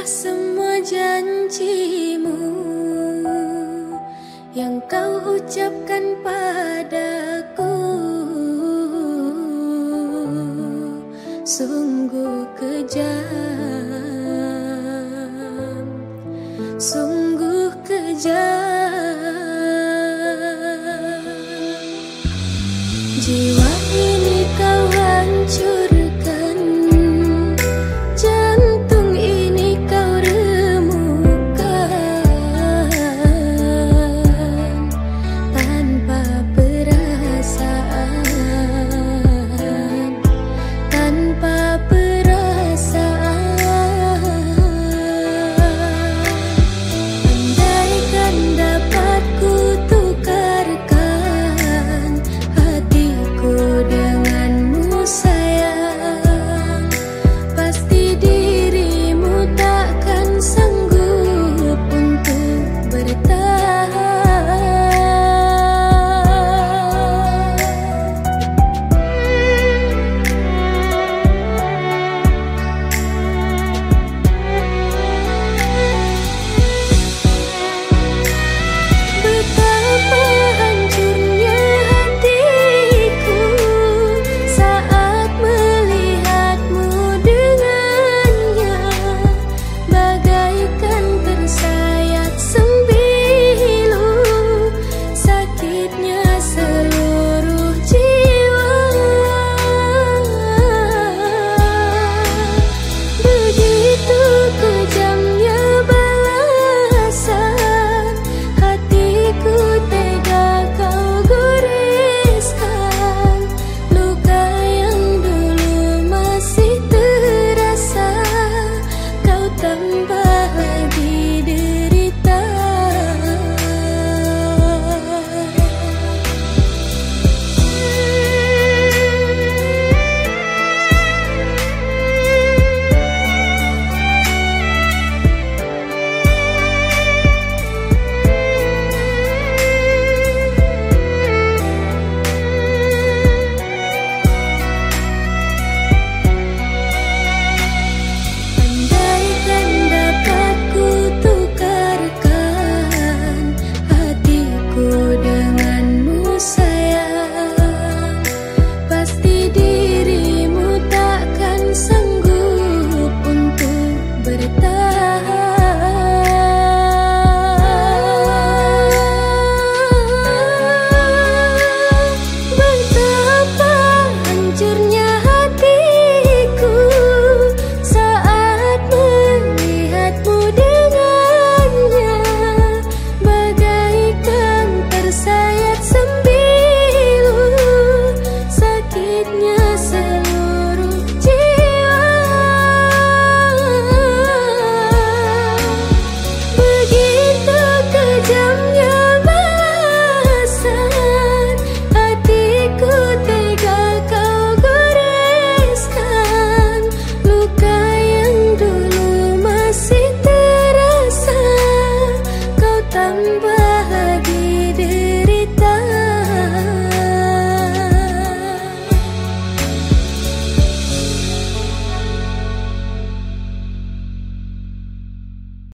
Semua janjimu Yang kau ucapkan padaku. Sungguh kejam Sungguh kejam. Jiwa ini kau hancur